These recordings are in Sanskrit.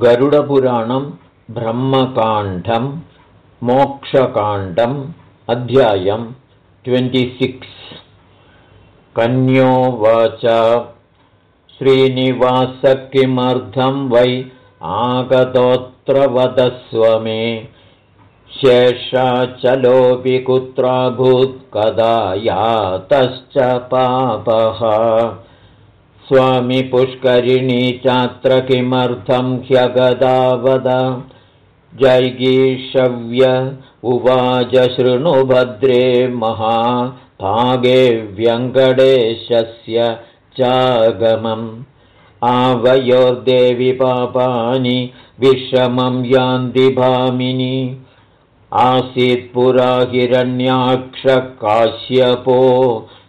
गरुडपुराणं ब्रह्मकाण्डं मोक्षकाण्डम् अध्यायं ट्वेण्टिसिक्स्। कन्योवाच श्रीनिवास किमर्थं वै आगतोऽत्र वदस्व मे शेषाचलोऽपि कुत्राभूत् कदा यातश्च पापः स्वामि पुष्करिणी चात्र किमर्थं ह्यगदावद? जैगीषव्य उवाच शृणुभद्रे महाभागे व्यङ्कटेशस्य चागमम्। आवयोर्देवि पापानि विषमं यान्ति भामिनि। आसीत्पुरा हिरण्याक्षकाश्यपो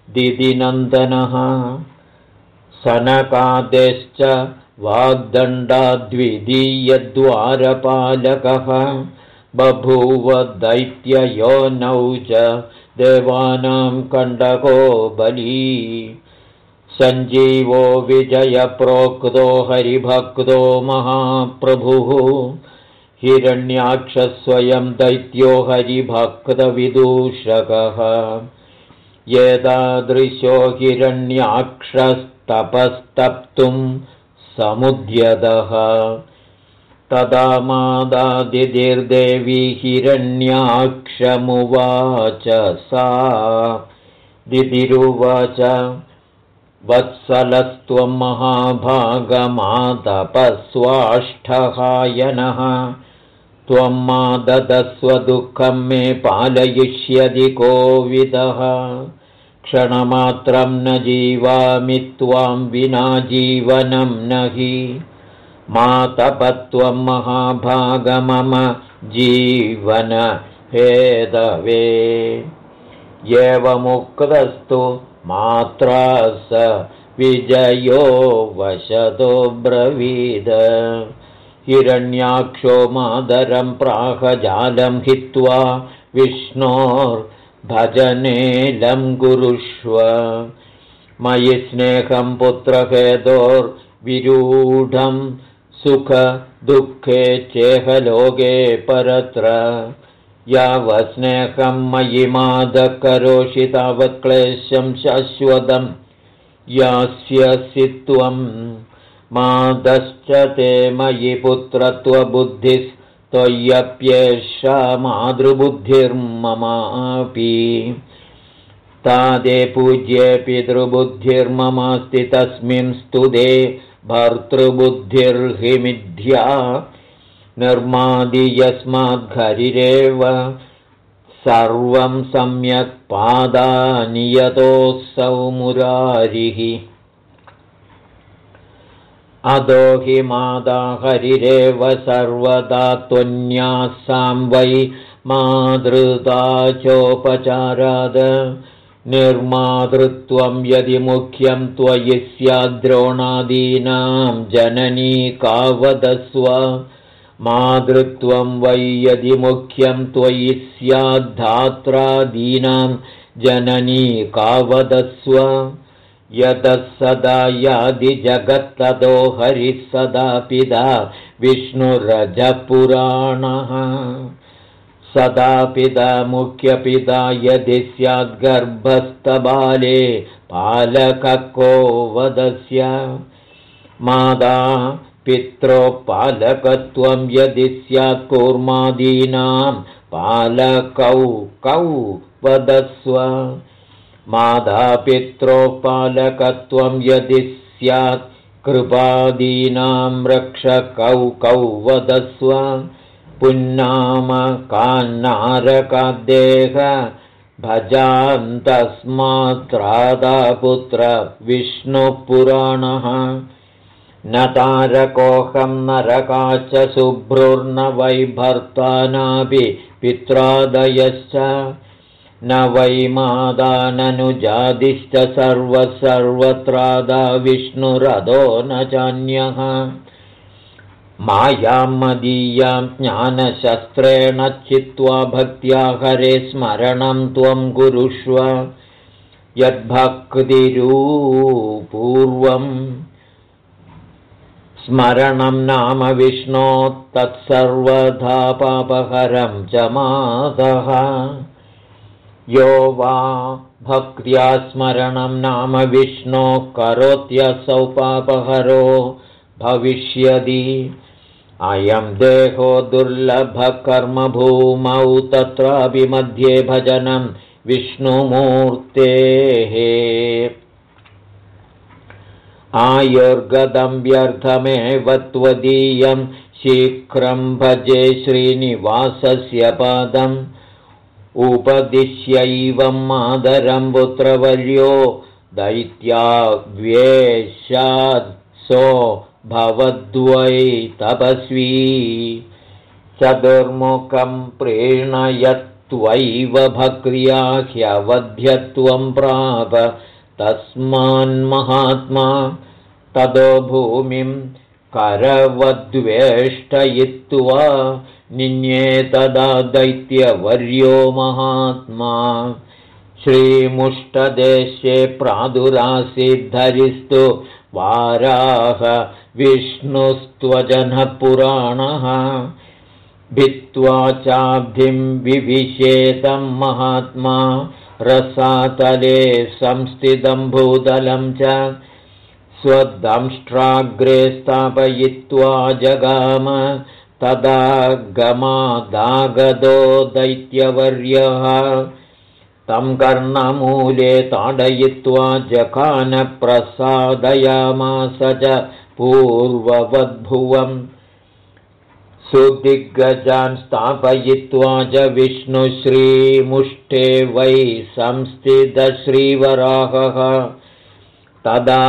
दिदिनन्दनः सनकादेश्च वाग्दण्डाद्वितीयद्वारपालकः बभूव दैत्ययोनौ च देवानां कण्डको बली। सञ्जीवो विजयप्रोक्तो हरिभक्तो महाप्रभुः। हिरण्याक्षस्वयं दैत्यो हरिभक्तविदूषकः। एतादृशो हिरण्याक्षस् तपस्तप्तुं समुद्यतः। तदा मादादिर्देवी हिरण्याक्षमुवाच सा। दिदिरुवाच वत्सलस्त्वं महाभागमातपस्वाष्ठहायनः त्वं माददस्वदुःखं मे पालयिष्यति कोविदः क्षणमात्रं न जीवामि त्वां विना जीवनं न हि मातपत्वं महाभागमम जीवन हेदवे एवमुक्तस्तु मात्रा स विजयो वशतो ब्रवीद। हिरण्याक्षो मादरं प्राहजालं हित्वा विष्णोर् भजनेलं गुरुष्व। मयि स्नेहं पुत्रहेतोर्विरूढं सुखदुःखे चेहलोके परत्र। यावस्नेहं मयि मादकरोषि तावत्क्लेशं शाश्वतं यास्यसि त्वं मादश्च ते मयि पुत्रत्वबुद्धिस् त्वय्यप्येषा मातृबुद्धिर्ममापि तादे पूज्ये पितृबुद्धिर्ममास्ति तस्मिन् स्तुते भर्तृबुद्धिर्हि मिथ्या निर्मादि यस्माद्घरिरेव सर्वं सम्यक् पादानियतोऽसौ मुरारिः अधो हि मादा हरिरेव सर्वदा त्वन्यासां वै मातृता चोपचाराद। निर्मातृत्वं यदि मुख्यं त्वयि स्याद्रोणादीनां जननी कावदस्व। मातृत्वं वै यदि मुख्यं त्वयि स्याद्धात्रादीनां जननी कावदस्व यतः सदा यादिजगत्ततो हरिः सदा पिता विष्णुरजपुराणः। सदा पिता मुख्यपिता यदि स्याद्गर्भस्थबाले पालकको वदस्य मादा पित्रोपालकत्वं यदि स्यात् कूर्मादीनां पालकौ कौ वदस्व मातापित्रोपालकत्वं यदि स्यात् कृपादीनां रक्षकौ कौ वदस्व। पुन्नाम कान्नारकाद्देह भजान्तस्मात्रादापुत्र विष्णुपुराणः न तारकोऽहं नरका च शुभ्रुर्न वैभर्तानापि पित्रादयश्च न वै मादाननुजादिश्च सर्वसर्वत्रादा विष्णुरधो न चान्यः। मायां मदीयां ज्ञानशस्त्रेण चित्वा भक्त्या हरे स्मरणं त्वं कुरुष्व। यद्भक्तिरूपूर्वं स्मरणं नाम विष्णो तत्सर्वधा पापहरं च मातः यो वा भक्त्या स्मरणं नाम विष्णो करोत्यसौ पापहरो भविष्यति। अयं देहो दुर्लभकर्मभूमौ तत्रापि मध्ये भजनं विष्णुमूर्तेः। आयुर्गतं व्यर्थमेव त्वदीयं शीघ्रं भजे श्रीनिवासस्य पादम् उपदिश्यैवं मादरं पुत्रवर्यो दैत्याव्येशात्सो भवद्वै तपस्वी। चतुर्मुखं प्रीणयत्वैव भक्र्या ह्यवध्यत्वं प्राप तस्मान्महात्मा तदो भूमिं करवद्वेष्टयित्वा निन्ये तदा दैत्यवर्यो महात्मा। श्रीमुष्टदेशे प्रादुरासीद्धरिस्तु वाराह विष्णुस्त्वजनपुराणः। भित्त्वा चाब्धिं विविशेतं महात्मा रसातले संस्थितं भूतलं च। स्वदंष्ट्राग्रे स्थापयित्वा जगाम तदा गमादागदो दैत्यवर्यः। तं कर्णमूले ताडयित्वा जखानप्रसादयामास च पूर्ववद्भुवम् सुदिग्गजान् स्थापयित्वा च विष्णुश्रीमुष्टे वै संस्थितश्रीवराहः। तदा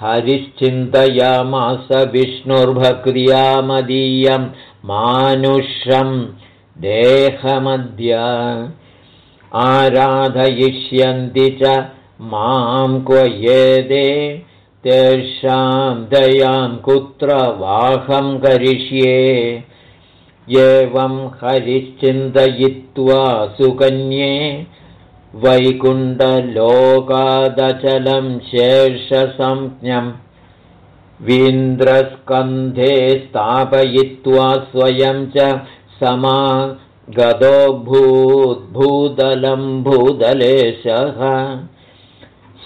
हरिश्चिन्तयामास विष्णुर्भक्रियामदीयं मानुषं देहमद्य आराधयिष्यन्ति च मां क्व येदे तेषां दयां कुत्र वाहं करिष्ये। एवं हरिश्चिन्तयित्वा सुकन्ये वैकुण्ठलोकादचलं शेषसंज्ञम् वीन्द्रस्कन्धे स्थापयित्वा स्वयं च समा गतोऽभूद्भूदलं भूदलेशः।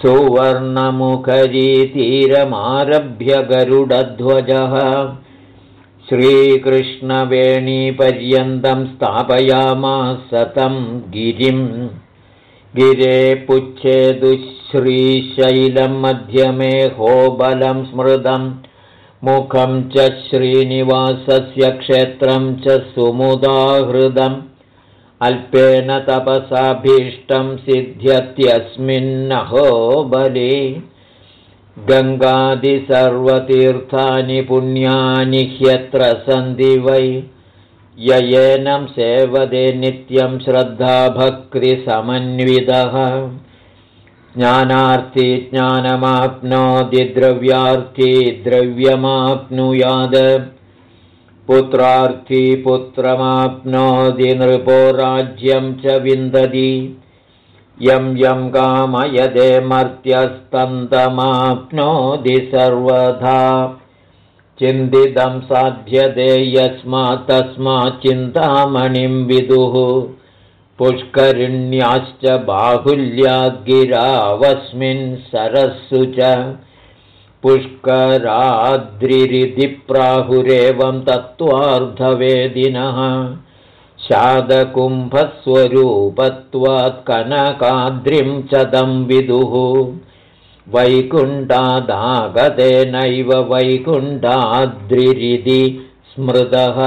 सुवर्णमुखरीतीरमारभ्य गरुडध्वजः। श्रीकृष्णवेणीपर्यन्तं स्थापयामास तं गिरिम् गिरे पुच्छे दुःश्रीशैलं मध्यमे होबलं स्मृतम् मुखं च श्रीनिवासस्य क्षेत्रं च सुमुदाहृदम्। अल्पेन तपसाभीष्टं सिद्ध्यत्यस्मिन्नहो बले गङ्गादिसर्वतीर्थानि पुण्यानि ह्यत्र सन्ति वै। ययेनं सेवदे नित्यं श्रद्धाभक्तिसमन्वितः ज्ञानार्थी ज्ञानमाप्नोति द्रव्यार्थी द्रव्यमाप्नुयाद। पुत्रार्थी पुत्रमाप्नोति नृपो राज्यं च विन्दति। यं यं कामयदे मर्त्यस्तन्तमाप्नोति सर्वथा। चिन्तितं साध्यते यस्मात् तस्मात् चिन्तामणिं विदुः पुष्करिण्याश्च बाहुल्याद्गिरावस्मिन् सरस्सु च पुष्कराद्रिरिधिप्राहुरेवं तत्त्वार्धवेदिनः शादकुम्भस्वरूपत्वात् कनकाद्रिं च तं विदुः वैकुण्ठादागतेनैव वैकुण्ठाद्रिरिति स्मृतः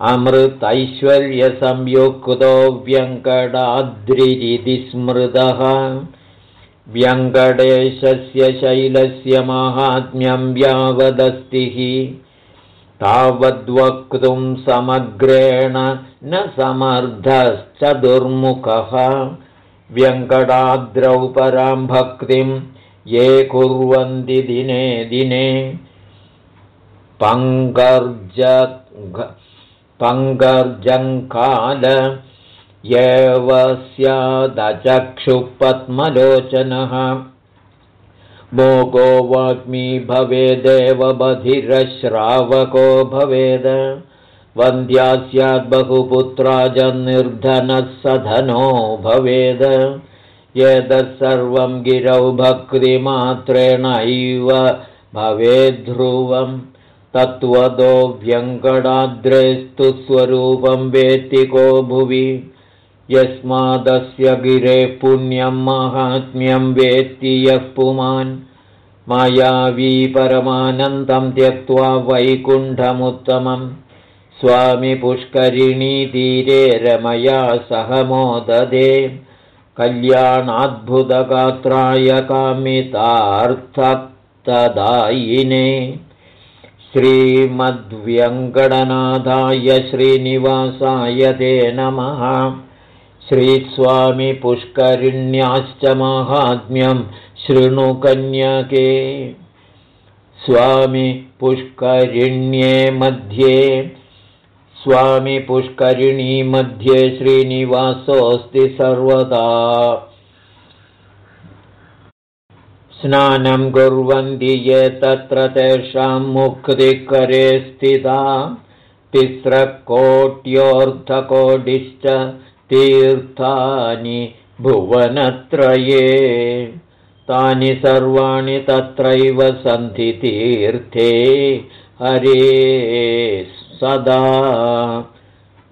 अमृतैश्वर्यसंयुक्तो व्यङ्कटाद्रिरिति स्मृतः। व्यङ्कटेशस्य शैलस्य माहात्म्यं यावदस्ति। तावद्वक्तुं समग्रेण न समर्थश्च दुर्मुखः व्यङ्कटाद्रौ परां भक्तिं ये कुर्वन्ति दिने दिने। पङ्कर्ज पङ्कर्जङ्काल एव स्यादचक्षुपद्मलोचनः मोगो वाग्मी भवेदेव बधिरश्रावको भवेद। वन्द्या स्याद्बहुपुत्रा सधनो भवेद। यतः सर्वं गिरौ भक्तिमात्रेणैव भवेद्ध्रुवम् तत्त्वदो व्यङ्कटाद्रेस्तु स्वरूपं वेत्तिको भुवि। यस्मादस्य गिरे पुण्यं माहात्म्यं वेत्ति यः पुमान्। मायावी परमानन्दं त्यक्त्वा वैकुण्ठमुत्तमम्। स्वामि पुष्करिणीतीरे रमया सह मोददे कल्याणाद्भुतगात्राय कामितार्थतदायिने श्रीमद्व्यङ्कटनाथाय श्रीनिवासाय ते नमः। श्रीस्वामिपुष्करिण्याश्च माहात्म्यं शृणुकन्यके स्वामि पुष्करिण्ये मध्ये स्वामिपुष्करिणी मध्ये श्रीनिवासोऽस्ति सर्वदा स्नानं कुर्वन्ति ये तत्र तेषां मुक्तिकरे स्थिता। तिस्रकोट्योऽर्धकोटिश्च तीर्थानि भुवनत्रये। तानि सर्वाणि तत्रैव सन्ति तीर्थे हरे सदा।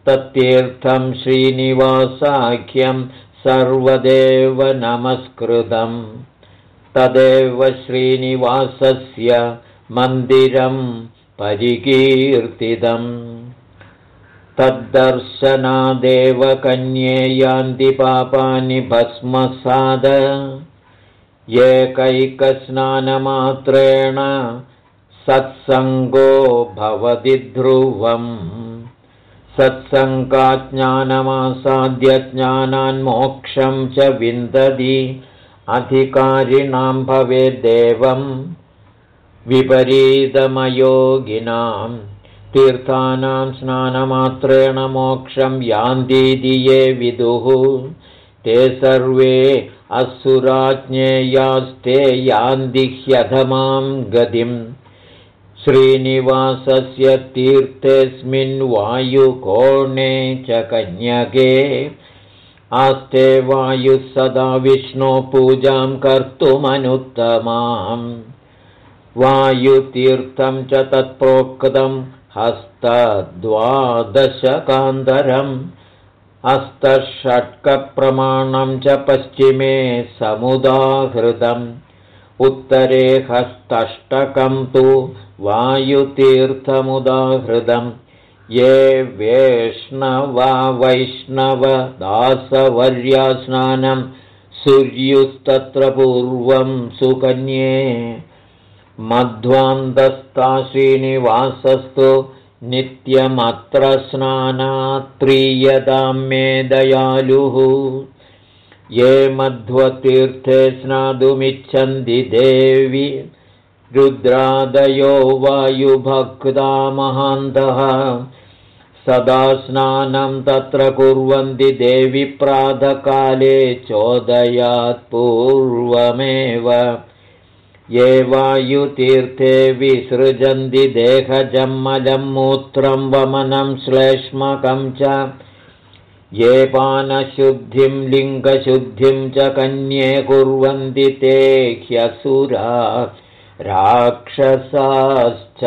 तत्तीर्थं श्रीनिवासाख्यं सर्वदेव नमस्कृतम् तदेव श्रीनिवासस्य मन्दिरं परिकीर्तितम्। तद्दर्शनादेव कन्ये यान्ति पापानि भस्मसाद। एकैकस्नानमात्रेण सत्सङ्गो भवति ध्रुवम्। सत्सङ्गाज्ञानमासाद्यज्ञानान्मोक्षं च विन्दति अधिकारिणां भवेद्देवं विपरीतमयोगिनां तीर्थानां स्नानमात्रेण मोक्षं यान्तीति ये विदुः ते सर्वे असुराज्ञेयास्ते यान्ति ह्यधमां गतिम् श्रीनिवासस्य तीर्थेऽस्मिन् वायुकोणे च कन्यके आस्ते वायुः सदा विष्णो पूजां कर्तुमनुत्तमाम्। वायुतीर्थं च तत्प्रोक्तं हस्तद्वादशकान्तरम्। हस्तषट्कप्रमाणं च पश्चिमे समुदाहृतम्। उत्तरे हस्तष्टकं तु वायुतीर्थमुदाहृतम् ये वेष्णवा वैष्णवदासवर्यास्नानं सूर्युस्तत्र पूर्वं सुकन्ये मध्वान्तस्ता श्रीनिवासस्तु नित्यमत्र स्नानात्प्रीयतां मे दयालुः। ये मध्वतीर्थे स्नातुमिच्छन्ति देवि रुद्रादयो वायुभक्ता महान्तः सदा स्नानं तत्र कुर्वन्ति देवि प्रातःकाले चोदयात् पूर्वमेव। ये वायुतीर्थे विसृजन्ति देहजम्मलं मूत्रं वमनं श्लेष्मकं च। ये पानशुद्धिं लिङ्गशुद्धिं च कन्ये कुर्वन्ति ते ह्यसुरा राक्षसाश्च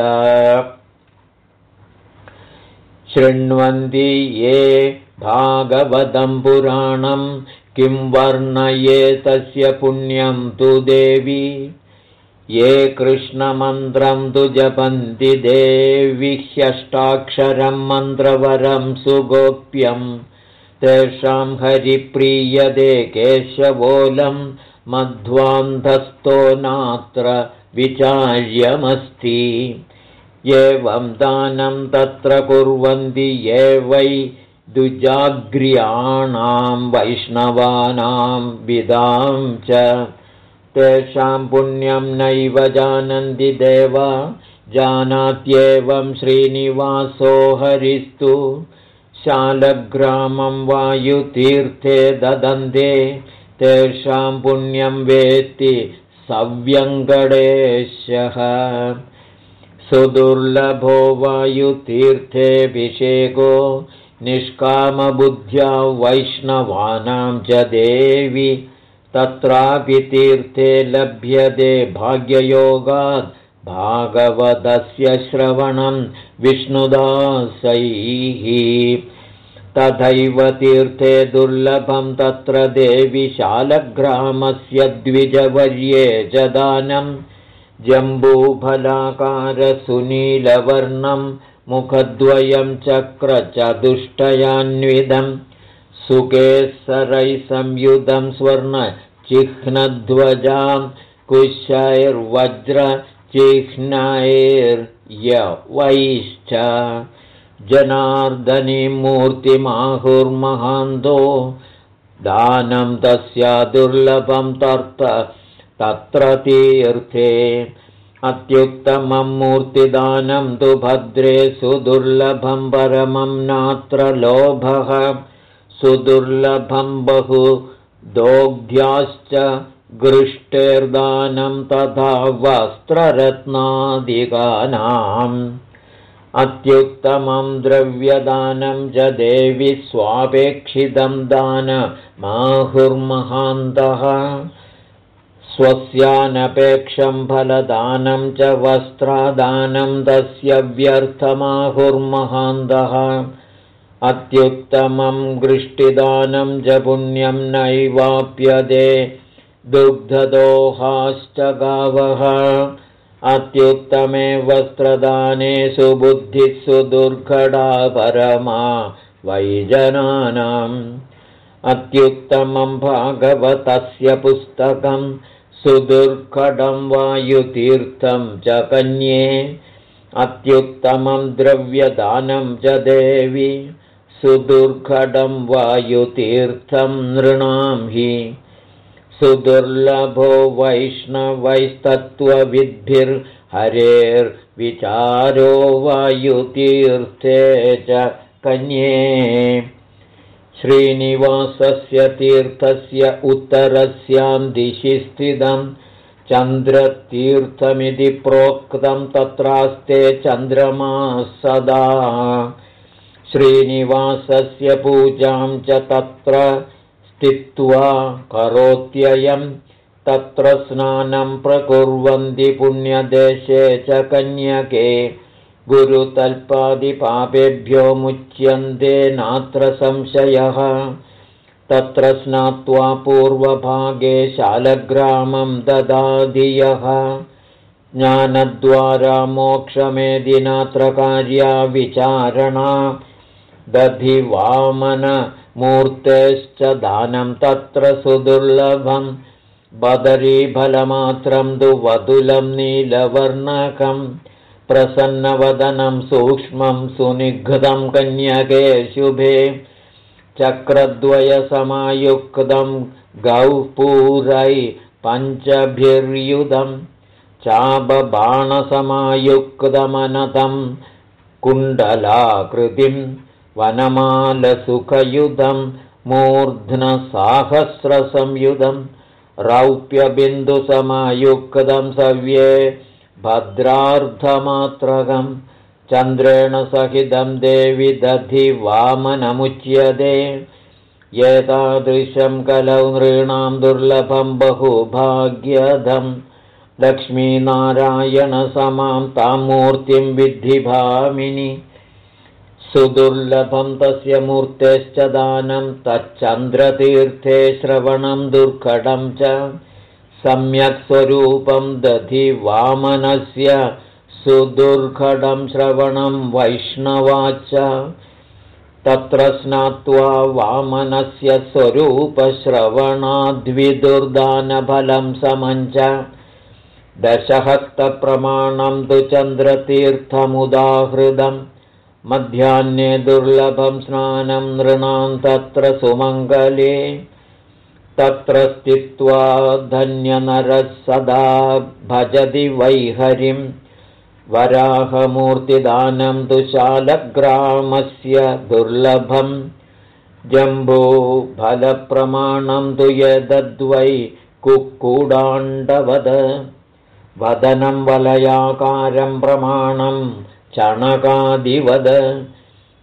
शृण्वन्ति ये भागवतं पुराणं किं वर्णये तस्य पुण्यं तु देवी। ये कृष्णमन्त्रं तु जपन्ति देवि ह्यष्टाक्षरं मन्त्रवरं सुगोप्यं। तेषां हरिप्रीयदे केशवोलं मध्वान्धस्थो नात्र विचार्यमस्ति एवं दानं तत्र कुर्वन्ति ये वै दुजाग्र्याणां वैष्णवानां विदां च। तेषां पुण्यं नैव जानन्ति देव। जानात्येवं श्रीनिवासो हरिस्तु। शालग्रामं वायुतीर्थे ददन्ते। तेषां पुण्यं वेत्ति सव्यङ्गडेशः सुदुर्लभो वायुतीर्थेऽभिषेको निष्कामबुद्ध्या वैष्णवानां च देवि तत्रापि तीर्थे लभ्यते भाग्ययोगात् भागवतस्य श्रवणं विष्णुदासैः। तथैव तीर्थे दुर्लभं तत्र देवि शालग्रामस्य द्विजवर्ये च दानं जम्बूफलाकारसुनीलवर्णं मुखद्वयं चक्रचतुष्टयान्वितं सुकेसरैः संयुधं स्वर्णचिह्नध्वजां कुशैर्वज्रचिह्नैर्यवैश्च जनार्दनी मूर्तिमाहुर्महान्तो दानं तस्या दुर्लभं तर्त तत्र तीर्थे अत्युत्तमं मूर्तिदानं तु भद्रे सुदुर्लभं परमं नात्र लोभः। सुदुर्लभं बहु दोग्ध्याश्च गृष्टेर्दानं तथा वस्त्ररत्नादिकानाम् अत्युत्तमं द्रव्यदानं च देवि स्वापेक्षितं दानमाहुर्महान्तः स्वस्यानपेक्षं फलदानं च वस्त्रादानं तस्य व्यर्थमाहुर्महान्तः अत्युत्तमं गृष्टिदानं च पुण्यं नैवाप्यते दुग्धदोहाश्च गावः। अत्युत्तमे वस्त्रदाने सुबुद्धिः सुदुर्घटा परमा वैजनानाम्। अत्युत्तमं भागवतस्य पुस्तकं सुदुर्घटं वायुतीर्थं च कन्ये अत्युत्तमं द्रव्यदानं च देवि सुदुर्घटं वायुतीर्थं नृणां हि सुदुर्लभो वैष्णवैस्तत्त्वविद्भिर्हरेर्विचारो वायुतीर्थे च कन्ये श्रीनिवासस्य तीर्थस्य उत्तरस्यां दिशि स्थितं चन्द्रतीर्थमिति प्रोक्तं तत्रास्ते चन्द्रमा सदा। श्रीनिवासस्य पूजां च तत्र स्थित्वा करोत्ययं तत्र स्नानं प्रकुर्वन्ति पुण्यदेशे च कन्यके गुरुतल्पादिपापेभ्यो मुच्यन्ते नात्र संशयः। तत्र स्नात्वा पूर्वभागे शालग्रामं ददाधियः ज्ञानद्वारा मोक्षमेदिनात्र कार्या विचारणा। दधिवामन मूर्तेश्च दानं तत्र सुदुर्लभं। बदरीफलमात्रं तु वदुलं नीलवर्णकं प्रसन्नवदनं सूक्ष्मं सुनिघ्तं कन्यके शुभे चक्रद्वयसमायुक्तं गौपूरै पञ्चभिर्युधं चाबबाणसमायुक्तमनतं कुण्डलाकृतिम् वनमालसुखयुधं मूर्ध्नसाहस्रसंयुधं रौप्यबिन्दुसमायुक्तं सव्ये भद्रार्धमात्रकं चन्द्रेण सहितं देवि दधि वामनमुच्यते। एतादृशं कलौ नृणां दुर्लभं बहुभाग्यधं। लक्ष्मीनारायणसमां तां मूर्तिं विद्धिभामिनि सुदुर्लभं तस्य मूर्तेश्च दानं तच्चन्द्रतीर्थे श्रवणं दुर्घटं च सम्यक् स्वरूपं दधि वामनस्य सुदुर्घटं श्रवणं वैष्णवाच तत्र स्नात्वा वामनस्य स्वरूपश्रवणाद्विदुर्दानफलं समञ्च। दशहस्तप्रमाणं तु चन्द्रतीर्थमुदाहृदम् मध्याह्ने दुर्लभं स्नानं नृणां तत्र सुमङ्गले तत्र स्थित्वा धन्यनरः सदा भजति वैहरिं। वराहमूर्तिदानं शालग्रामस्य दुर्लभं। जम्बूफलप्रमाणं तु यदद्वै कुक्कुडाण्डवद। वदनं वलयाकारं प्रमाणं चणकादिवद।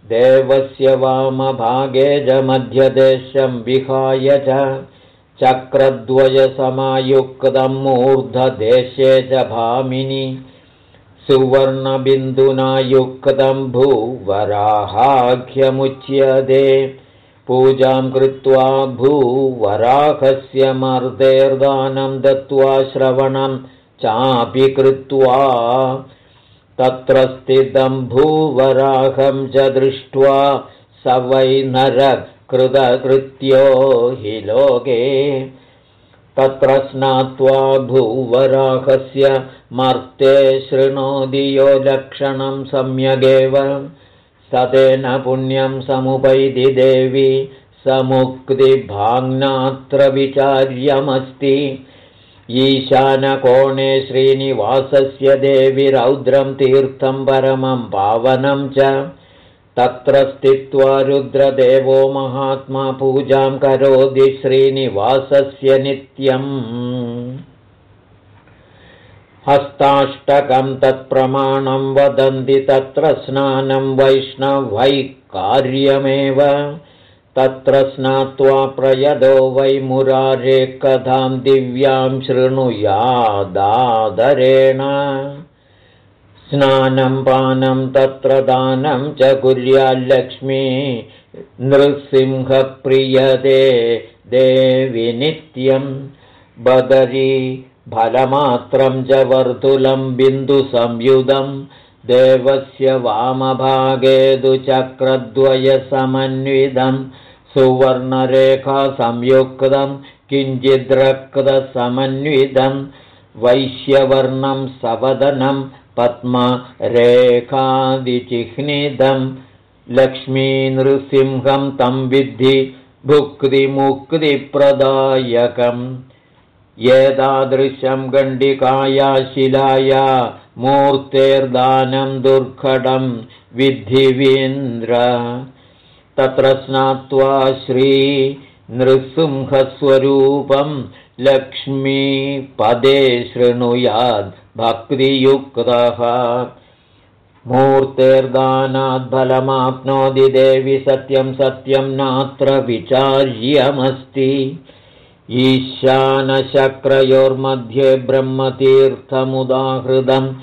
देवस्य वामभागे च मध्यदेशं विहाय च चक्रद्वयसमायुक्तं मूर्धदेशे च भामिनि सुवर्णबिन्दुना युक्तं भूवराहाख्यमुच्यते पूजां कृत्वा भूवराहस्य मर्देर्दानं दत्त्वा श्रवणं चापि कृत्वा तत्र स्थितं भूवराहं च दृष्ट्वा स वै नरकृतकृत्यो हि लोके। तत्र स्नात्वा भूवराहस्य मर्ते शृणोति यो लक्षणं सम्यगेव। सतेन पुण्यं समुपैति देवी। समुक्तिभाङ्नात्र विचार्यमस्ति। ईशानकोणे श्रीनिवासस्य देवि रौद्रं तीर्थं परमं पावनं च तत्र स्थित्वा रुद्रदेवो महात्मा पूजां करोति श्रीनिवासस्य नित्यम्। हस्ताष्टकं तत्प्रमाणं वदन्ति तत्र स्नानं वैष्णवै कार्यमेव। तत्र स्नात्वा प्रयदो वै मुरारे कथां दिव्यां शृणुयादादरेण स्नानं पानं तत्र दानं च कुर्याल्लक्ष्मी नृसिंहप्रियदे देवि नित्यं बदरी फलमात्रं च वर्तुलं बिन्दुसंयुधं देवस्य वामभागे दुचक्रद्वयसमन्वितं सुवर्णरेखासंयुक्तं किञ्चिद्रक्तसमन्वितं वैश्यवर्णं सवदनं पद्मरेखादिचिह्नितं लक्ष्मीनृसिंहं तं विद्धि भुक्तिमुक्तिप्रदायकम् एतादृशं गण्डिकाया शिलाया मूर्तेर्दानं दुर्घटं विद्धिवीन्द्र। तत्र स्नात्वा श्रीनृसिंहस्वरूपं लक्ष्मीपदे शृणुयाद् भक्तियुक्तः। मूर्तेर्दानाद्फलमाप्नोति देवि सत्यं सत्यं नात्र विचार्यमस्ति। ईशानशक्रयोर्मध्ये ब्रह्मतीर्थमुदाहृतं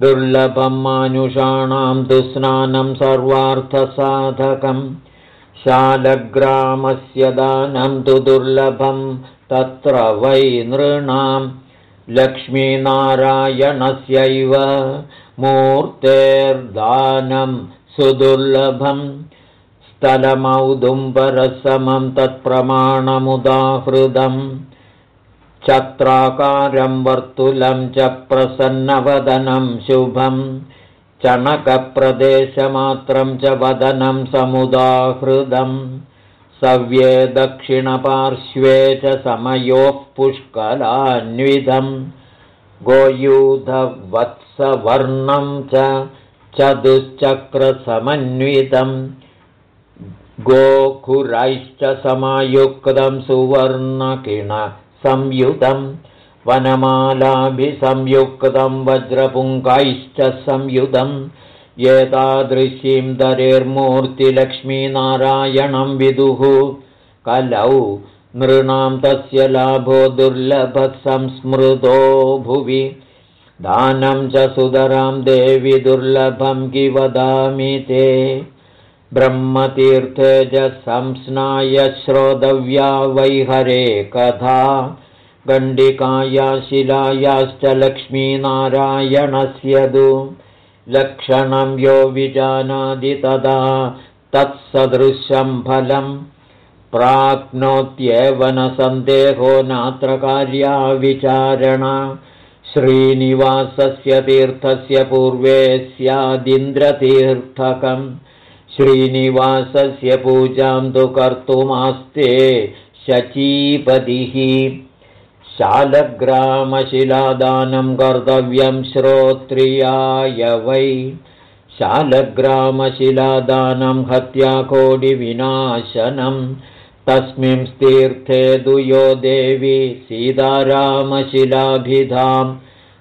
दुर्लभं मानुषाणां दुस्नानं सर्वार्थसाधकं। शालग्रामस्य दानं तु दुर्लभं तत्र वै नृणां लक्ष्मीनारायणस्यैव मूर्तेर्दानं सुदुर्लभम् स्थलमौदुम्बरसमं तत्प्रमाणमुदाहृदम् चत्राकारं वर्तुलं च प्रसन्नवदनं शुभं चणकप्रदेशमात्रं च वदनं समुदाहृदम् सव्ये दक्षिणपार्श्वे च समयोः पुष्कलान्विधम् गोयूधवत्सवर्णं च चतुश्चक्रसमन्वितम्। गोखुरैश्च समायुक्तं सुवर्णकिणसंयुतं वनमालाभिसंयुक्तं वज्रपुङ्गैश्च संयुतं एतादृशीं दरेर्मूर्तिलक्ष्मीनारायणं विदुः। कलौ नृणां तस्य लाभो दुर्लभसंस्मृतो भुवि। दानं च सुदरां देवि दुर्लभं वदामि ते। ब्रह्मतीर्थे संस्नाय श्रोतव्या वैहरे कथा। गण्डिकाया शिलायाश्च लक्ष्मीनारायणस्य लक्षणं यो विजानादि तदा तत्सदृशं फलम् प्राप्नोत्येव न सन्देहो नात्र कार्या विचारणा श्रीनिवासस्य तीर्थस्य पूर्वे स्यादिन्द्रतीर्थकम् श्रीनिवासस्य पूजां तु कर्तुमास्ते शचीपतिः शालग्रामशिलादानं कर्तव्यं श्रोत्रियाय वै। शालग्रामशिलादानं हत्याकोटिविनाशनं। तस्मिंस्तीर्थे दुयो देवी सीतारामशिलाभिधां।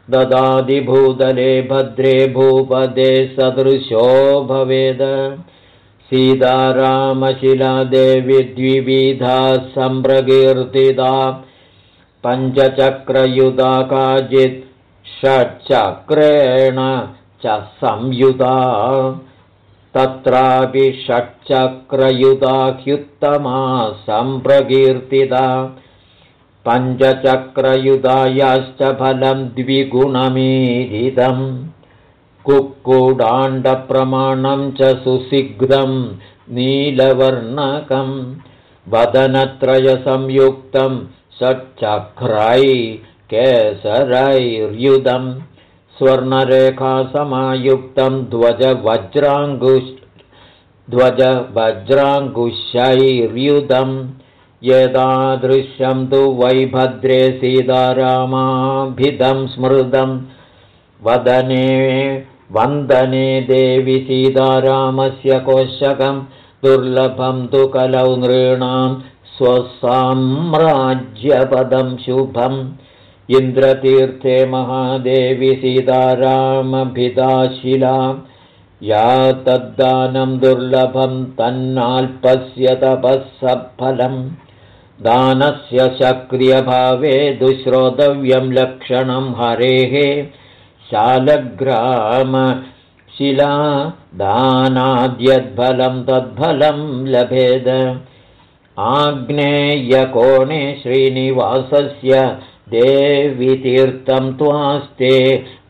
ददादिभूतले भद्रे भूपदे सदृशो भवेद। सीतारामशिलादेवी द्विविधा सम्प्रकीर्तिता पञ्चचक्रयुधा काचित् षट्चक्रेण च संयुता तत्रापि षट्चक्रयुधा ह्युत्तमा सम्प्रकीर्तिता पञ्चचक्रयुधायाश्च फलं द्विगुणमीरितम् कुक्कुडाण्डप्रमाणं च सुसिग्धं नीलवर्णकं वदनत्रयसंयुक्तं षट्चक्रै केसरैर्युदं स्वर्णरेखासमायुक्तं ध्वजवज्राङ्गुश् ध्वजवज्राङ्गुशैर्युदम् एतादृश्यं तु वैभद्रे सीतारामाभिधं स्मृतं। वदने वन्दने देवि सीतारामस्य कोशकं दुर्लभं तु कलौ नृणां स्वसाम्राज्यपदं शुभम्। इन्द्रतीर्थे महादेवि सीतारामभिदाशिला या तद्दानं दुर्लभं तन्नाल्पस्य तपःसफलम् दानस्य सक्रियभावे दुश्रोतव्यं लक्षणं हरेः। शालग्रामशिला दानाद्यद्फलं तद्फलं लभेद आग्नेयकोणे श्रीनिवासस्य देवितीर्थं त्वास्ते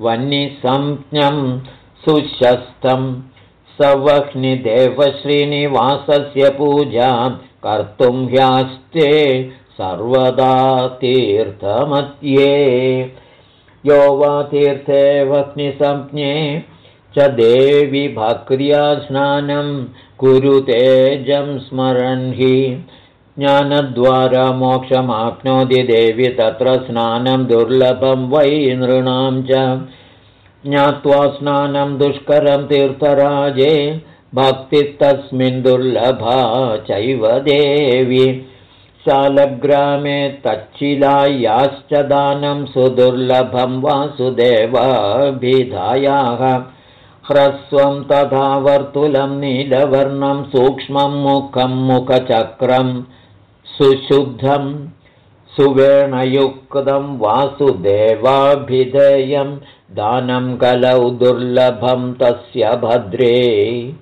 वह्निसंज्ञं सुशस्तं श्रीनिवासस्य पूजां कर्तुं ह्यास्ते सर्वदा तीर्थमध्ये। यो वा तीर्थे वह्निसंज्ञे च देवि भक्र्या स्नानं कुरुतेजं स्मरन् हि ज्ञानद्वारा मोक्षमाप्नोति देवि तत्र स्नानं दुर्लभं वै नृणां च। ज्ञात्वा स्नानं दुष्करं तीर्थराजे भक्तिस्तस्मिन् दुर्लभा चैव देवि। शालग्रामे तच्चिलायाश्च दानं सुदुर्लभं वासुदेवाभिधायाः। ह्रस्वं तथा वर्तुलं नीलवर्णं सूक्ष्मं मुखं मुखचक्रं सुशुद्धं सुवेणयुक्तं वासुदेवाभिधेयं दानं कलौ दुर्लभं तस्य भद्रे।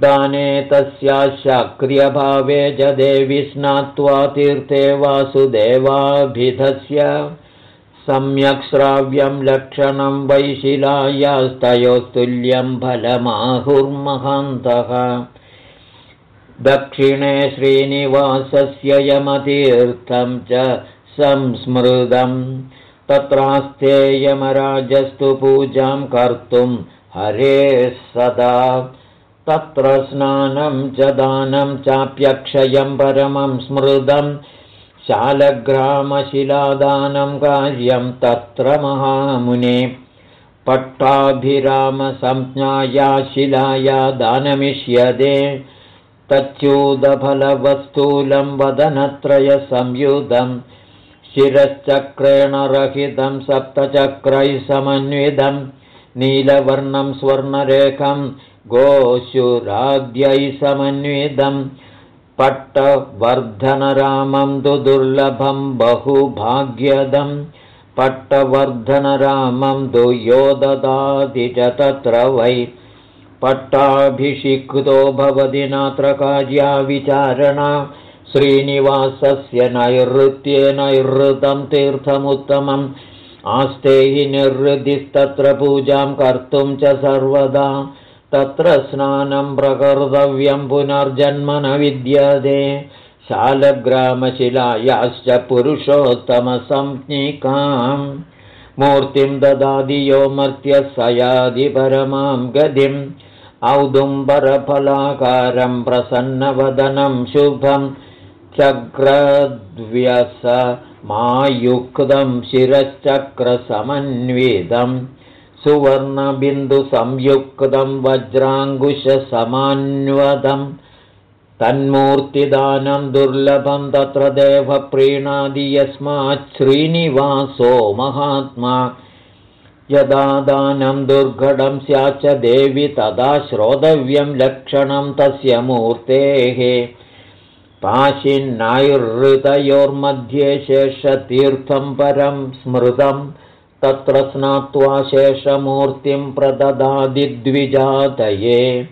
दाने तस्याशाक्रियभावे च देवि स्नात्वा तीर्थे वासुदेवाभिधस्य। सम्यक् श्राव्यं लक्षणं वैशिलायास्तयोस्तुल्यं फलमाहुर्महान्तः दक्षिणे श्रीनिवासस्य यमतीर्थं च संस्मृतं। तत्रास्ते यमराजस्तु पूजां कर्तुं हरेः सदा। तत्र स्नानं च दानं चाप्यक्षयं परमं स्मृतं। शालग्रामशिलादानं कार्यं तत्र महामुने। पट्टाभिरामसंज्ञाया शिलाया दानमिष्यते तच्यूदफलवस्तूलं वदनत्रयसंयुधं शिरश्चक्रेण रहितं सप्तचक्रैः समन्वितं नीलवर्णं स्वर्णरेखं गोशुराद्यै समन्वितं पट्टवर्धनरामं तु दुर्लभं बहुभाग्यदं पट्टवर्धनरामं ददाति च तत्र वै पट्टाभिषिक्तो भवति नात्र कार्या विचारणा। श्रीनिवासस्य नैऋत्ये नैऋतं तीर्थमुत्तमम्। आस्ते हि निर्हृदिस्तत्र पूजां कर्तुं च सर्वदा। तत्र स्नानं प्रकर्तव्यं पुनर्जन्म न विद्यते। शालग्रामशिलायाश्च पुरुषोत्तमसंज्ञिकाम्। मूर्तिं ददाति यो मर्त्य स यादिपरमां गतिम् औदुम्बरफलाकारं प्रसन्नवदनं शुभं चक्रद्व्यसमायुक्तं शिरश्चक्रसमन्वितम् सुवर्णबिन्दुसंयुक्तं वज्राङ्कुशसमान्वदम् तन्मूर्तिदानं दुर्लभं तत्र देवप्रीणादि यस्मात् श्रीनिवासो महात्मा यदा दानं दुर्घटं स्याच्च देवि तदा श्रोतव्यं लक्षणं तस्य मूर्तेः। पाशिन्नायुर्हृतयोर्मध्ये शेषतीर्थं परं स्मृतं तत्र स्नात्वा शेषमूर्तिं प्रददादिद्विजातये।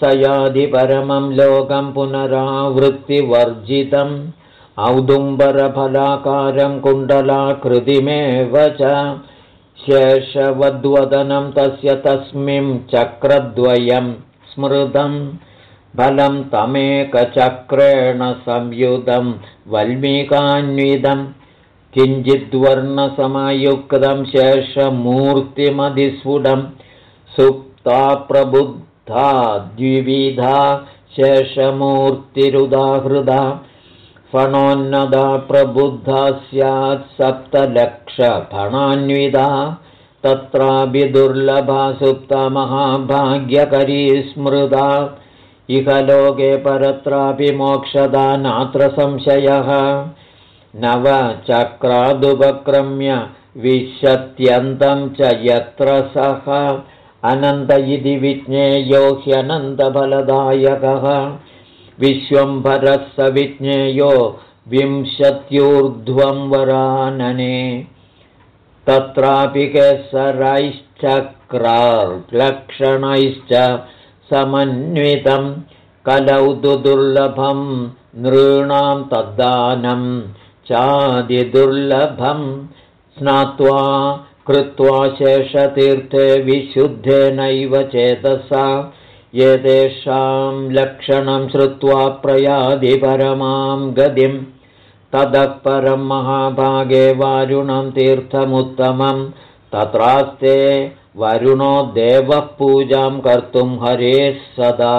स यादिपरमं लोकं पुनरावृत्तिवर्जितम् औदुम्बरफलाकारं कुण्डलाकृतिमेव च शेषवद्वदनं तस्य तस्मिं चक्रद्वयं स्मृतं बलं तमेकचक्रेण संयुतं वल्मीकान्वितं किञ्चिद्वर्णसमयुक्तं शेषमूर्तिमधिस्फुटं सुप्ता प्रबुद्धा द्विविधा शेषमूर्तिरुदाहृदा फणोन्नदा प्रबुद्धा स्यात् सप्तलक्षफणान्विदा तत्राभिदुर्लभा सुप्ता महाभाग्यकरी स्मृता। इह लोके परत्रापि मोक्षदा नात्र संशयः। नवचक्रादुपक्रम्य विशत्यन्तं च यत्र सः। अनन्त इति विज्ञेयो ह्यनन्तफलदायकः विश्वम्भरः स विज्ञेयो विंशत्यूर्ध्वं वरानने। तत्रापि केसरैश्चक्रार्लक्षणैश्च समन्वितं कलौ दुर्लभं नृणां तद्दानं चादिदुर्लभं स्नात्वा कृत्वा शेषतीर्थे विशुद्धेनैव चेतसा एतेषां लक्षणं श्रुत्वा प्रयादि परमां गतिं ततः परं महाभागे वारुणं तीर्थमुत्तमं तत्रास्ते वरुणो देवः पूजां कर्तुं हरेः सदा।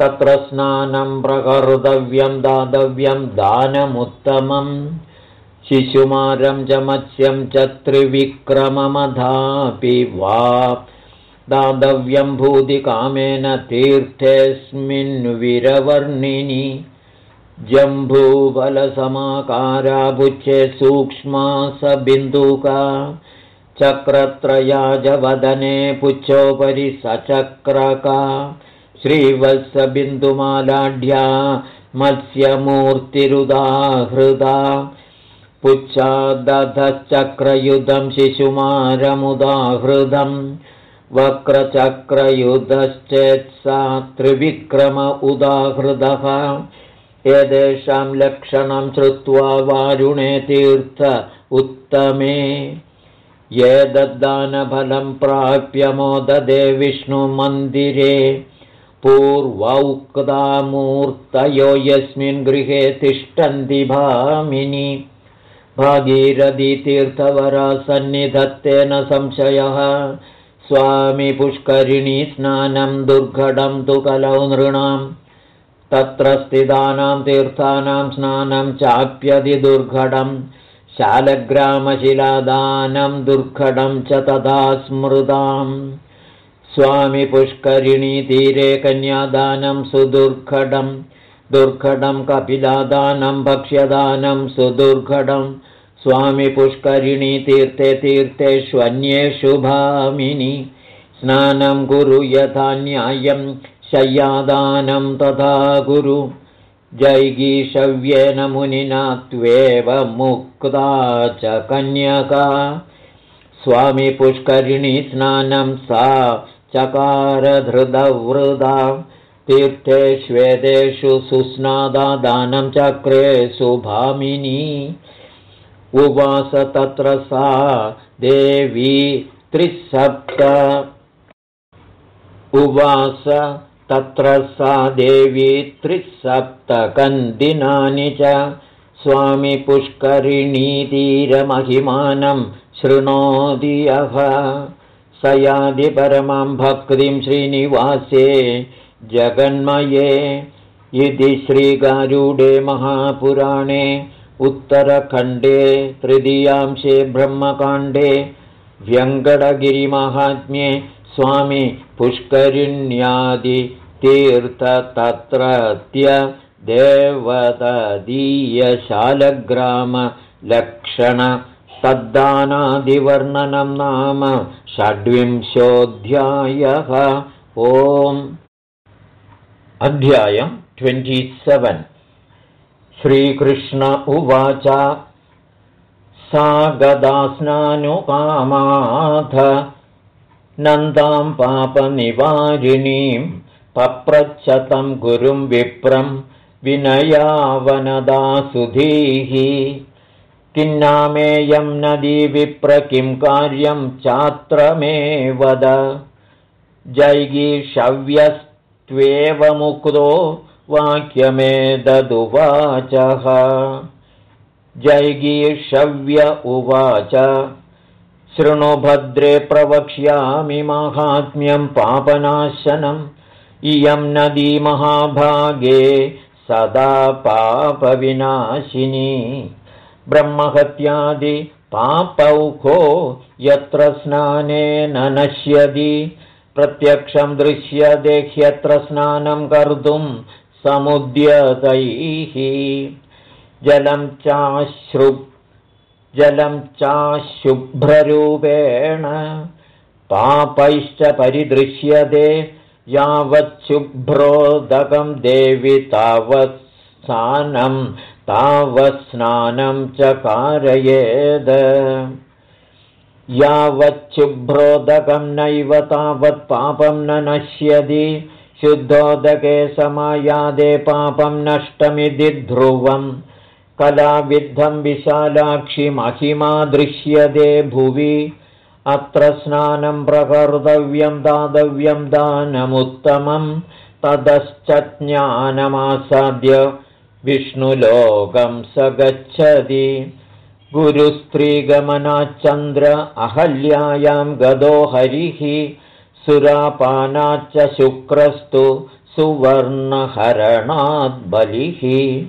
तत्र स्नानं प्रकर्तव्यं दातव्यं दानमुत्तमं शिशुमारं च मत्स्यं च त्रिविक्रममधापि वा दातव्यं भूतिकामेन तीर्थेऽस्मिन् विरवर्णिनि। जम्बूबलसमाकाराभुच्छे सूक्ष्मा स बिन्दुका। चक्रत्रयाजवदने पुच्छोपरि सचक्रका श्रीवत्सबिन्दुमालाढ्या मत्स्यमूर्तिरुदाहृदा। पुच्छादधश्चक्रयुधं शिशुमारमुदाहृदम् वक्रचक्रयुधश्चेत्सा त्रिविक्रम उदाहृदः एतेषां लक्षणं श्रुत्वा वारुणे तीर्थ उत्तमे। ये दद्दानफलं प्राप्य मोददे विष्णुमन्दिरे। पूर्वौक्तामूर्तयो यस्मिन् गृहे तिष्ठन्ति भामिनि। भागीरथीतीर्थवरा सन्निधत्तेन संशयः स्वामि पुष्करिणी स्नानं दुर्घटं तु कलौ नृणां। तत्र स्थितानां तीर्थानां स्नानं चाप्यधिदुर्घटं शालग्रामशिलादानं दुर्घटं च तथा स्मृताम्। स्वामि पुष्करिणीतीरे कन्यादानं सुदुर्घटं। दुर्घटं कपिलादानं भक्ष्यदानं सुदुर्घटम् स्वामि पुष्करिणी तीर्थे तीर्थेष्वन्येषु भामिनि स्नानं कुरु यथा न्यायं शय्यादानं तथा कुरु। जैगीषव्येन मुनिना त्वेव मुक्ता च कन्यका। स्वामि पुष्करिणी स्नानं सा चकारधृतवृदा। तीर्थेष्वेदेषु चक्रे सुभामिनी उवास तत्र सा देवी त्रिसप्त। उवास तत्र सा देवी त्रिसप्तकन्दिनानि च। स्वामि पुष्करिणीतीरमहिमानं शृणोति यः स यादिपरमां भक्तिं श्रीनिवासे जगन्मये। इति श्रीगारूडे महापुराणे उत्तरखण्डे तृतीयांशे ब्रह्मकाण्डे व्यङ्कटगिरिमाहात्म्ये स्वामी पुष्करिण्यादितीर्थवर्णनम् तीर्थतत्रत्य देवतदीयशालग्रामलक्षण तद्दानादिवर्णनं नाम षड्विंशोऽध्यायः। ओम्। अध्यायम् ट्वेण्टि सेवेन् श्रीकृष्ण उवाच। सा गदास्नानुकामाथ नन्दां पापनिवारिणीं पप्रच्छतं गुरुं विप्रं विनयावनदासुधीः। किन्नामेयं नदी विप्र किं कार्यं चात्र मे वद जैगीषव्यस्त्वेव वाक्यमेददुवाचः। जैगीषव्य उवाच शृणुभद्रे प्रवक्ष्यामि माहात्म्यं पापनाशनम्। इयं नदी महाभागे सदा पापविनाशिनी। ब्रह्महत्यादिपापौखो यत्र स्नानेन नश्यति। प्रत्यक्षं दृश्यते ह्यत्र स्नानं कर्तुं समुद्यतैः। जलं चाश्रु जलं चाशुभ्ररूपेण पापैश्च परिदृश्यते यावच्छुभ्रोदकं देवि तावत् स्थानं तावत्स्नानं च कारयेद। यावच्छुभ्रोदकं नैव तावत् पापं न नश्यति शुद्धोदके समायादे पापं नष्टमिति ध्रुवम्। कलाविद्धं विशालाक्षि महिमा दृश्यते भुवि। अत्र स्नानं प्रकर्तव्यं दातव्यं दानमुत्तमं ततश्च ज्ञानमासाद्य विष्णुलोकं स गच्छति गुरुस्त्रीगमनाच्चन्द्र अहल्यायां गदो हरिः सुरापानाच्च शुक्रस्तु सुवर्णहरणाद्बलिः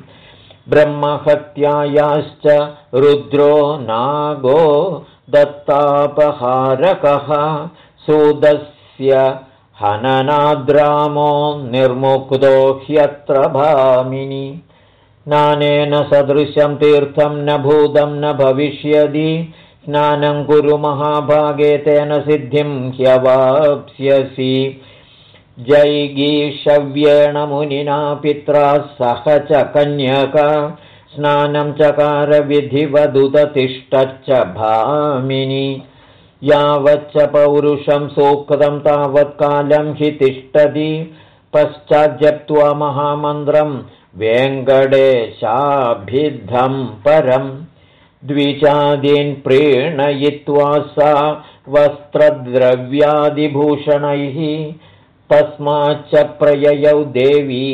ब्रह्महत्यायाश्च रुद्रो नागो दत्तापहारकः। सुदस्य हननाद्रामो निर्मुक्तो ह्यत्र भामिनि। स्नानेन सदृशं तीर्थं न भूतं न भविष्यति स्नानं कुरु महाभागे तेन सिद्धिं ह्यवाप्स्यसि। जैगीषव्येण मुनिना पित्रा सह च कन्यक। स्नानं चकारविधिवदुदतिष्ठच्च भामिनि। यावच्च पौरुषं सूक्तं तावत्कालं हि तिष्ठति। पश्चाज्जप्त्वा महामन्त्रं वेङ्कटेशाभिद्धं परम् द्विचादीन् प्रीणयित्वा सा वस्त्रद्रव्यादिभूषणैः तस्माच्च प्रययौ देवी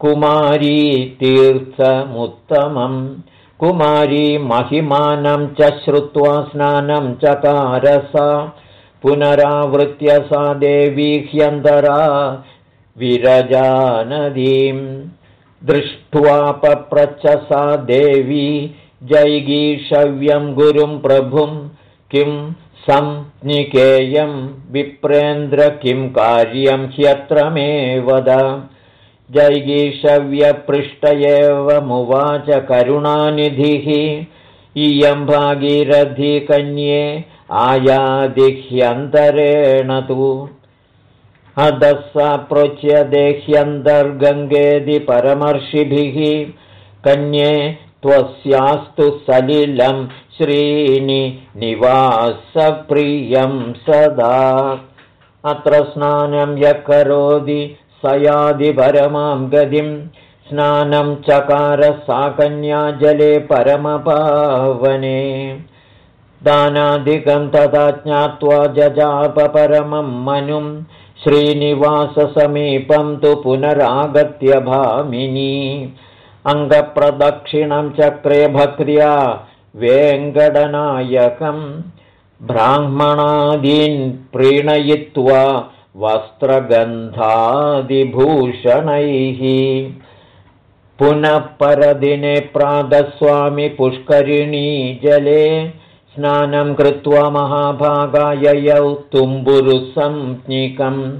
कुमारी तीर्थमुत्तमम् कुमारी महिमानं च श्रुत्वा स्नानं चकारसा पुनरावृत्य सा देवी ह्यन्तरा विरजानदीम्। दृष्ट्वा पप्रच्छ सा देवी जैगीषव्यं गुरुं प्रभुं किं संज्ञिकेयं विप्रेन्द्र किं कार्यं ह्यत्र मे वद जैगीषव्यपृष्ट एवमुवाच करुणानिधिः। इयं भागीरथीकन्ये आयादिह्यन्तरेण तु। अधः सा प्रोच्यते ह्यन्तर्गङ्गेदि परमर्षिभिः। कन्ये त्वस्यास्तु सलिलं श्रीनि निवासप्रियं सदा। अत्र स्नानं यः करोति स यादिपरमां गतिं। स्नानं चकार सा कन्या जले परमपावने। दानादिकं तदा ज्ञात्वा जजापपरमं मनुं। श्रीनिवाससमीपं तु पुनरागत्य भामिनी अङ्गप्रदक्षिणं चक्रे भक्र्या वेङ्कटनायकम् ब्राह्मणादीन् प्रीणयित्वा वस्त्रगन्धादिभूषणैः। पुनः परदिने प्रागस्वामि पुष्करिणी जले स्नानं कृत्वा महाभागाययौ तुम्बुरुसंज्ञिकम्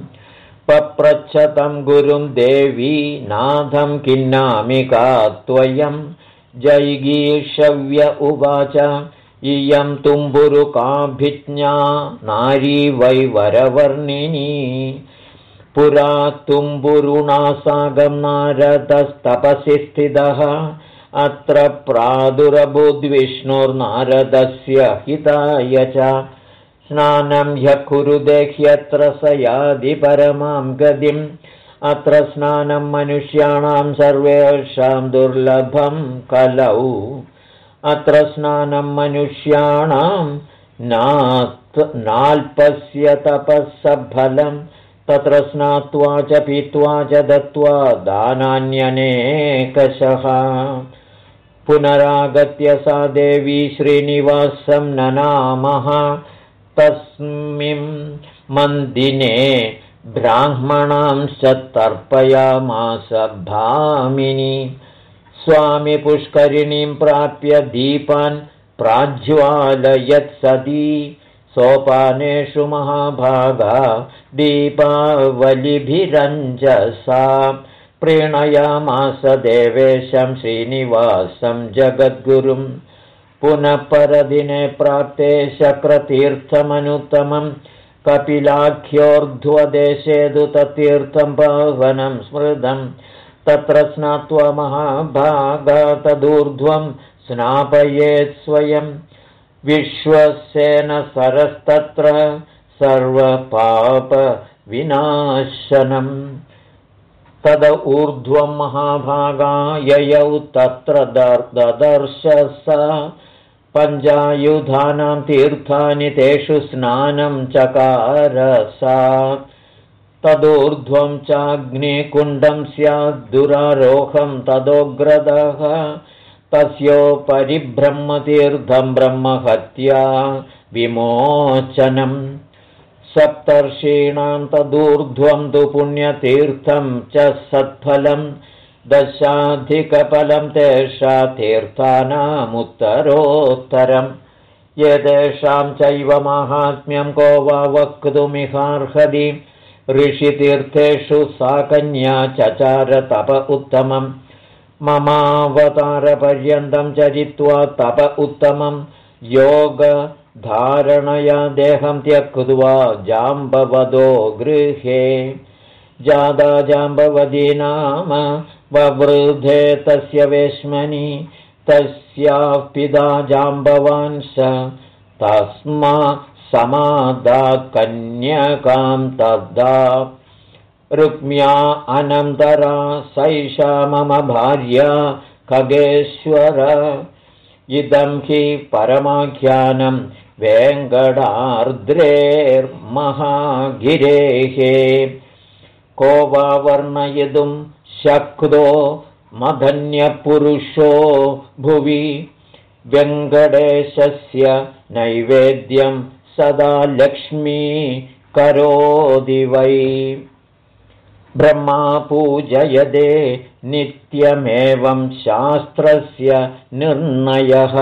पप्रच्छतं गुरुं देवी नाथं किन्नामिका त्वयं। जैगीषव्य उवाच इयं तुम्बुरुकाभिज्ञा नारी वै वरवर्णिनी। पुरा तुम्बुरुणासागं नारदस्तपसि स्थितः अत्र प्रादुरभूद्विष्णुर्नारदस्य हिताय च स्नानं ह्यः कुरुदेह्यत्र स यादि परमां गतिम्। अत्र स्नानं मनुष्याणां सर्वेषां दुर्लभं कलौ। अत्र स्नानं मनुष्याणां नाल्पस्य तपः तत्र स्नात्वा च पीत्वा च दत्त्वा दानान्यनेकशः। पुनरागत्य सा देवी श्रीनिवासं ननामः तस्मिन् मन्दिने ब्राह्मणांश्च तर्पयामास भामिनी। स्वामिपुष्करिणीं प्राप्य दीपान् प्राज्वालयत्सती सोपानेषु महाभागा दीपावलिभिरञ्जसा। प्रीणयामास देवेशं श्रीनिवासं जगद्गुरुं पुनः परदिने प्राप्ते शक्रतीर्थमनुत्तमं कपिलाख्योर्ध्वदेशे दुततीर्थं पावनं स्मृतं। तत्र स्नात्वा महाभागातदूर्ध्वं स्नापयेत् स्वयं। विश्वसेन सरस्तत्र सर्वपापविनाशनम्। तद ऊर्ध्वं महाभागा ययौ तत्र ददर्श स पञ्चायुधानां तीर्थानि तेषु स्नानं चकार सा। तदूर्ध्वं चाग्निकुण्डं स्याद्दुरारोहं तदोग्रदः। तस्योपरि ब्रह्मतीर्थं ब्रह्महत्या विमोचनम् सप्तर्षीणां तदूर्ध्वं तु पुण्यतीर्थं च सत्फलं दशाधिकफलं तेषा तीर्थानामुत्तरोत्तरम् एतेषां चैव माहात्म्यं को वा वक्तुमिहार्हति। ऋषितीर्थेषु सा कन्या चचार तप उत्तमम्। ममावतारपर्यन्तं चरित्वा तप उत्तमं योग धारणया देहं त्यक्त्वा जाम्बवदो गृहे। जादा जाम्बवदी नाम ववृधे तस्य वेश्मनि तस्याः पिता जाम्बवान् स। तस्मा कन्यकां तदा। रुक्म्या अनन्तरा सैषा मम भार्या खगेश्वर। इदं हि परमाख्यानं वेङ्गडार्द्रेर्महागिरेः को वा वर्णयितुं शक्तो मधन्यपुरुषो भुवि व्यङ्गडेशस्य नैवेद्यं सदा लक्ष्मी करोति वै। ब्रह्मा पूजयदे नित्यमेवं शास्त्रस्य निर्णयः।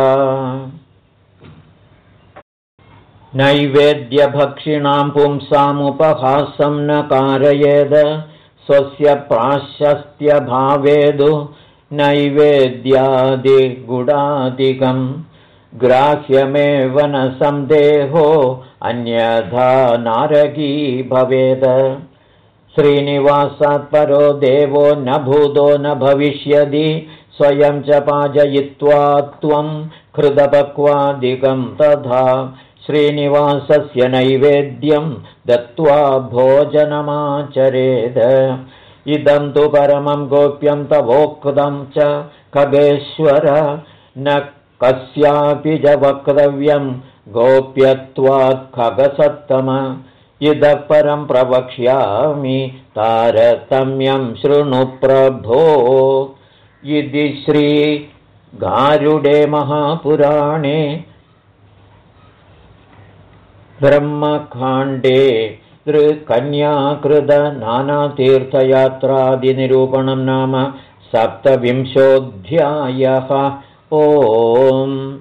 नैवेद्यभक्षिणां पुंसामुपहासं न कारयेद स्वस्य प्राशस्त्यभावेदु नैवेद्यादिगुडादिकं ग्राह्यमेव न सन्देहो अन्यथा नारकी भवेद। श्रीनिवासात् परो देवो न भूतो न भविष्यति स्वयं च पाजयित्वा त्वं हृदपक्वादिकं तथा श्रीनिवासस्य नैवेद्यं दत्त्वा भोजनमाचरेद। इदं तु परमं गोप्यं तवोक्तं च खगेश्वर। न कस्यापि च वक्तव्यं गोप्यत्वात् खगसत्तम। इदः परं प्रवक्ष्यामि तारतम्यं शृणु प्रभो। इति श्रीगारुडे महापुराणे ब्रह्मकाण्डे तृकन्याकृतनानातीर्थयात्रादिनिरूपणं नाम सप्तविंशोऽध्यायः. ओम्